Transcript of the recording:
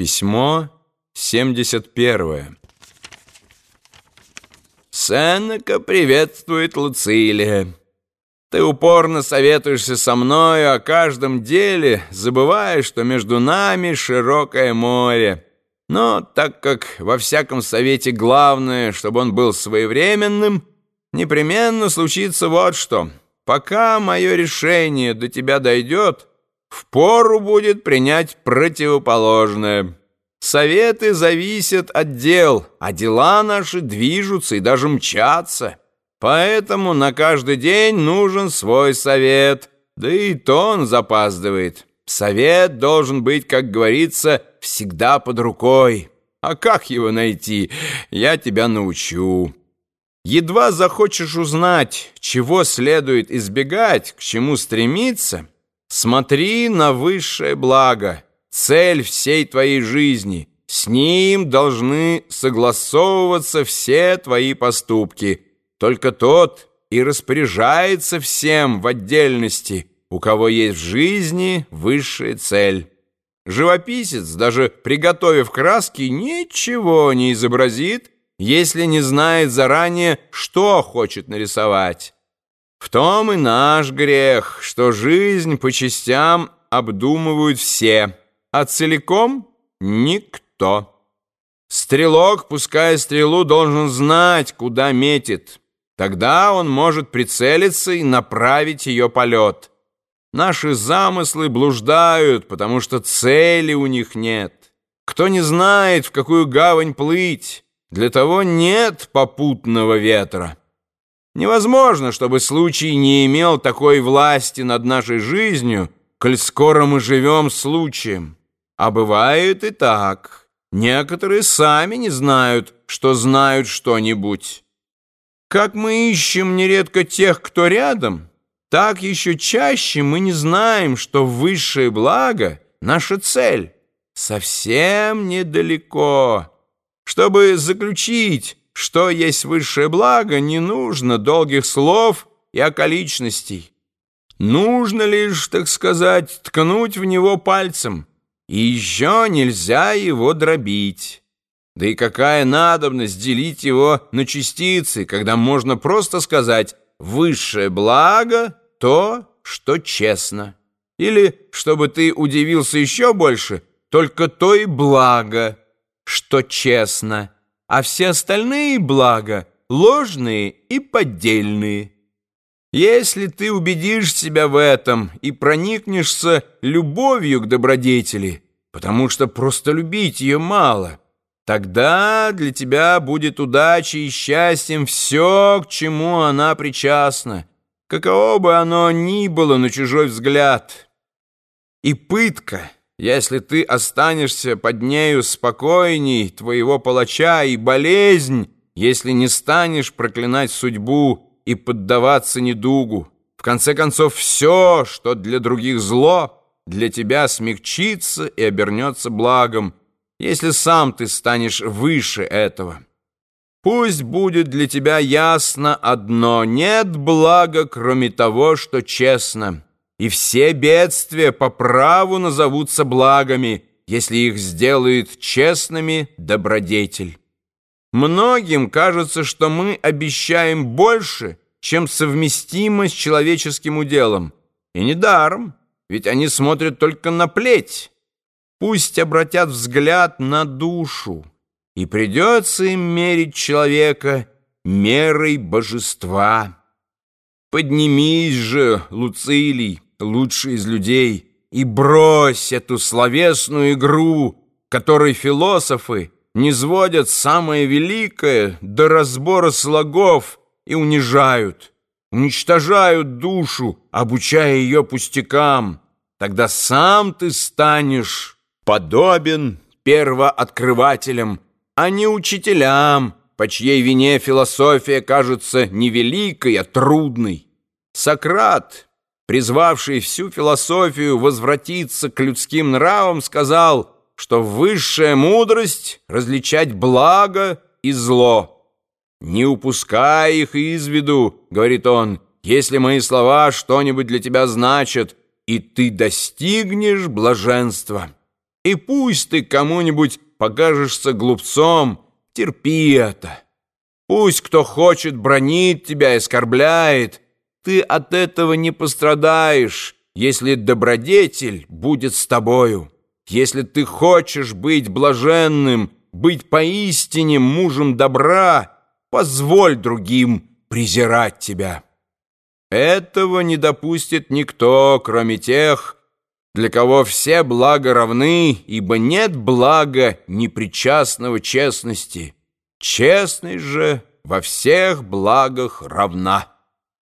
Письмо 71. Сенека приветствует Луцилия. Ты упорно советуешься со мною о каждом деле, забывая, что между нами широкое море. Но так как во всяком совете главное, чтобы он был своевременным, непременно случится вот что. Пока мое решение до тебя дойдет, впору будет принять противоположное. Советы зависят от дел, а дела наши движутся и даже мчатся. Поэтому на каждый день нужен свой совет, да и то он запаздывает. Совет должен быть, как говорится, всегда под рукой. А как его найти, я тебя научу. Едва захочешь узнать, чего следует избегать, к чему стремиться, смотри на высшее благо, цель всей твоей жизни. С ним должны согласовываться все твои поступки. Только тот и распоряжается всем в отдельности, у кого есть в жизни высшая цель. Живописец, даже приготовив краски, ничего не изобразит, если не знает заранее, что хочет нарисовать. В том и наш грех, что жизнь по частям обдумывают все, а целиком никто. Стрелок, пуская стрелу, должен знать, куда метит. Тогда он может прицелиться и направить ее полет. Наши замыслы блуждают, потому что цели у них нет. Кто не знает, в какую гавань плыть, для того нет попутного ветра. Невозможно, чтобы случай не имел такой власти над нашей жизнью, коль скоро мы живем случаем. А бывает и так. Некоторые сами не знают, что знают что-нибудь. Как мы ищем нередко тех, кто рядом, так еще чаще мы не знаем, что высшее благо — наша цель. Совсем недалеко. Чтобы заключить, что есть высшее благо, не нужно долгих слов и околичностей. Нужно лишь, так сказать, ткнуть в него пальцем, и еще нельзя его дробить. Да и какая надобность делить его на частицы, когда можно просто сказать «высшее благо — то, что честно». Или, чтобы ты удивился еще больше, только то и благо — что честно, а все остальные блага ложные и поддельные. Если ты убедишь себя в этом и проникнешься любовью к добродетели, потому что просто любить ее мало, тогда для тебя будет удачей и счастьем все, к чему она причастна, каково бы оно ни было на чужой взгляд. И пытка — если ты останешься под нею спокойней твоего палача и болезнь, если не станешь проклинать судьбу и поддаваться недугу. В конце концов, все, что для других зло, для тебя смягчится и обернется благом, если сам ты станешь выше этого. Пусть будет для тебя ясно одно — нет блага, кроме того, что честно» и все бедствия по праву назовутся благами, если их сделает честными добродетель. Многим кажется, что мы обещаем больше, чем совместимо с человеческим уделом. И недаром, ведь они смотрят только на плеть. Пусть обратят взгляд на душу, и придется им мерить человека мерой божества. Поднимись же, Луцилий, лучший из людей, и брось эту словесную игру, которой философы не сводят самое великое до разбора слогов и унижают, уничтожают душу, обучая ее пустякам. Тогда сам ты станешь подобен первооткрывателям, а не учителям, по чьей вине философия кажется не великой, а трудной. Сократ — призвавший всю философию возвратиться к людским нравам, сказал, что высшая мудрость — различать благо и зло. «Не упускай их из виду», — говорит он, «если мои слова что-нибудь для тебя значат, и ты достигнешь блаженства». И пусть ты кому-нибудь покажешься глупцом, терпи это. Пусть кто хочет бронит тебя и оскорбляет, ты от этого не пострадаешь, если добродетель будет с тобою. Если ты хочешь быть блаженным, быть поистине мужем добра, позволь другим презирать тебя. Этого не допустит никто, кроме тех, для кого все блага равны, ибо нет блага непричастного честности. Честность же во всех благах равна.